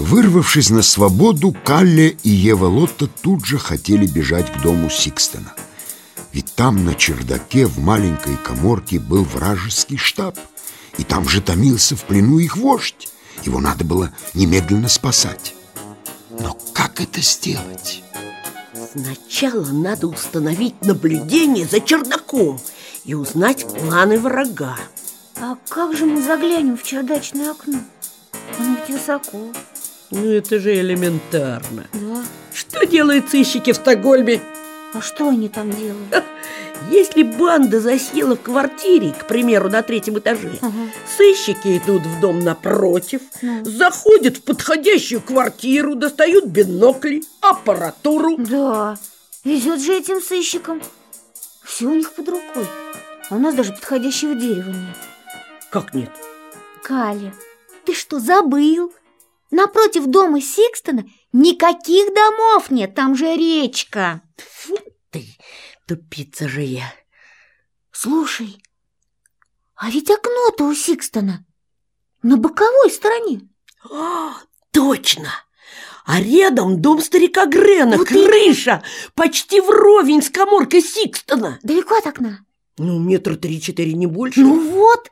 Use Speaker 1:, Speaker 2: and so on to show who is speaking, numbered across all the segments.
Speaker 1: Вырвавшись на свободу, Калле и Ева Лотта тут же хотели бежать к дому Сикстена. Ведь там на чердаке в маленькой коморке был вражеский штаб, и там же томился в плену их вождь. Его надо было немедленно спасать. Но как это сделать?
Speaker 2: Сначала надо установить наблюдение за чердаком и узнать планы врага.
Speaker 3: А как же мы заглянем в чердачное окно? Оно ведь высоко.
Speaker 2: Ну, это же элементарно.
Speaker 3: Да.
Speaker 2: Что делают сыщики в Стокгольме?
Speaker 3: А что они там делают?
Speaker 2: Если банда засела в квартире, к примеру, на третьем этаже,
Speaker 3: Ага.
Speaker 2: сыщики идут в дом напротив,
Speaker 3: Ну.
Speaker 2: заходят в подходящую квартиру, достают бинокли, аппаратуру.
Speaker 3: Да, везет же этим сыщикам. Все у них под рукой. А у нас даже подходящего дерева нет.
Speaker 2: Как нет?
Speaker 3: Каля, ты что, забыл? Напротив дома Сикстона никаких домов нет, там же речка.
Speaker 2: Фу ты, тупица же я.
Speaker 3: Слушай, а ведь окно-то у Сикстона на боковой стороне.
Speaker 2: А, точно! А рядом дом старика Грена,
Speaker 3: Вот
Speaker 2: крыша, почти вровень с коморкой Сикстона.
Speaker 3: Далеко от окна.
Speaker 2: Ну, метра три-четыре, не больше.
Speaker 3: Ну вот,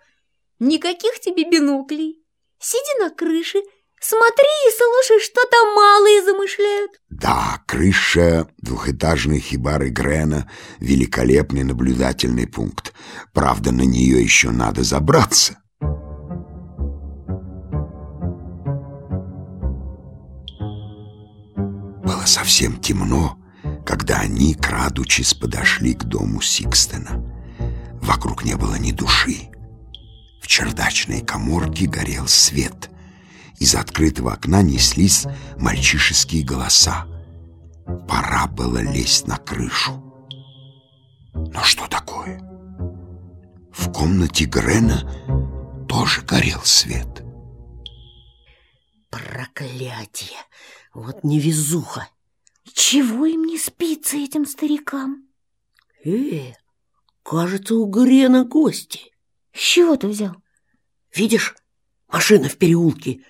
Speaker 3: никаких тебе биноклей. Сиди на крыше, смотри и слушай, что там малые замышляют.
Speaker 1: Да, крыша двухэтажной хибары Грена — великолепный наблюдательный пункт. Правда, на нее еще надо забраться. Было совсем темно, когда они, крадучись, подошли к дому Сикстена. Вокруг не было ни души. В чердачной коморке горел свет. Из открытого окна неслись мальчишеские голоса. Пора было лезть на крышу. Но что такое? В комнате Грена тоже горел свет.
Speaker 2: Проклятие! Вот невезуха!
Speaker 3: Чего им не спится этим старикам?
Speaker 2: Э, кажется, у Грена гости.
Speaker 3: С чего ты взял?
Speaker 2: Видишь, машина в переулке.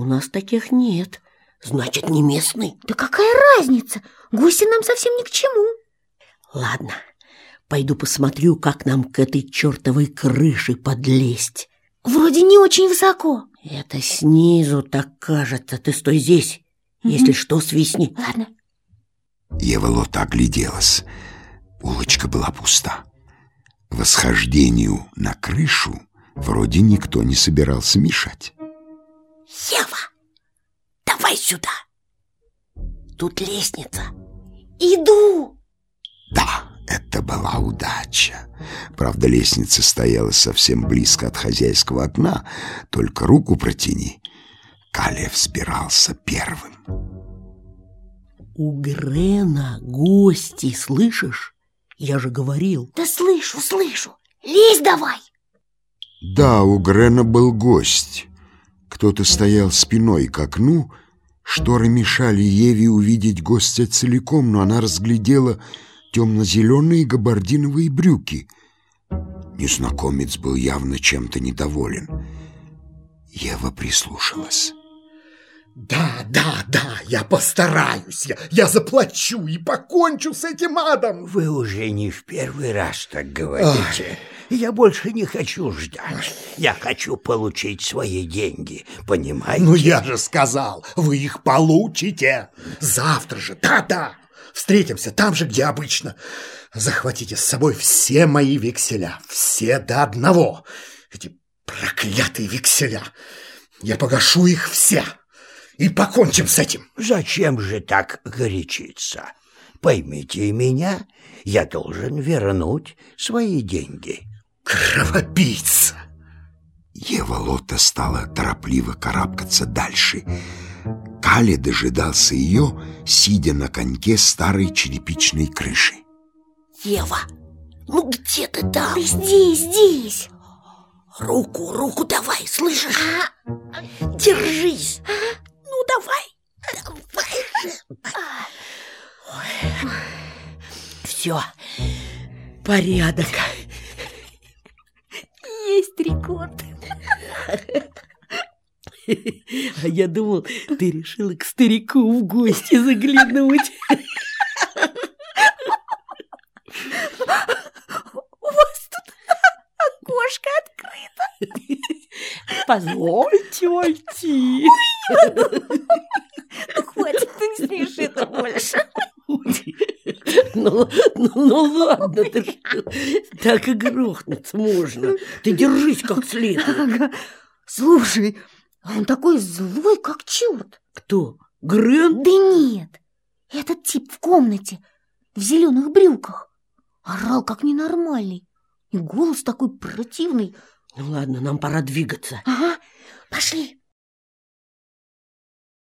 Speaker 2: У нас таких нет. Значит, не местный.
Speaker 3: Да какая разница? Гости нам совсем ни к чему.
Speaker 2: Ладно, пойду посмотрю, как нам к этой чертовой крыше подлезть.
Speaker 3: Вроде не очень высоко.
Speaker 2: Это снизу так кажется. Ты стой здесь. Если что, свистни.
Speaker 3: Ладно.
Speaker 1: Ева Лота огляделась. Улочка была пуста. Восхождению на крышу вроде никто не собирался мешать.
Speaker 2: Ева, давай сюда. Тут лестница.
Speaker 3: Иду.
Speaker 1: Да, это была удача. Правда, лестница стояла совсем близко от хозяйского окна, только руку протяни. Кале взбирался первым.
Speaker 2: У Грена гости, слышишь? Я же говорил.
Speaker 3: Да слышу, слышу. Лезь давай.
Speaker 1: Да, у Грена был гость. Кто-то стоял спиной к окну, шторы мешали Еве увидеть гостя целиком, но она разглядела темно-зеленые габардиновые брюки. Незнакомец был явно чем-то недоволен. Ева прислушалась.
Speaker 4: Да, да, да, я постараюсь, я, я заплачу и покончу с этим адом.
Speaker 5: Вы уже не в первый раз так говорите. Я больше не хочу ждать. Я хочу получить свои деньги, понимаете?
Speaker 4: Ну я же сказал, вы их получите. Завтра же, да-да. Встретимся там же, где обычно. Захватите с собой все мои векселя, все до одного. Эти проклятые векселя. Я погашу их все. И покончим с этим.
Speaker 5: Зачем же так горячиться? Поймите и меня, я должен вернуть свои деньги.
Speaker 4: Кровопийца.
Speaker 1: Ева Лота стала торопливо карабкаться дальше. Кали дожидался ее, сидя на коньке старой черепичной крыши.
Speaker 2: Ева, ну где ты там?
Speaker 3: Ты здесь, здесь.
Speaker 2: Руку, руку давай, слышишь? Держись. Ну, давай. Давай же. Все. Порядок.
Speaker 3: Рекорд.
Speaker 2: А я думал, ты решила к старику в гости заглянуть.
Speaker 3: У вас тут окошко открыто.
Speaker 2: Позвольте войти.
Speaker 3: Ну, хватит, ты не смеши это больше.
Speaker 2: Ну, ну, ну ладно, ты что? Так и грохнуться можно. Ты держись как следует.
Speaker 3: Ага. Слушай, он такой злой, как черт.
Speaker 2: Кто? Грен?
Speaker 3: Да нет, этот тип в комнате, в зеленых брюках. Орал, как ненормальный. И голос такой противный.
Speaker 2: Ну ладно, нам пора двигаться.
Speaker 3: Ага, пошли.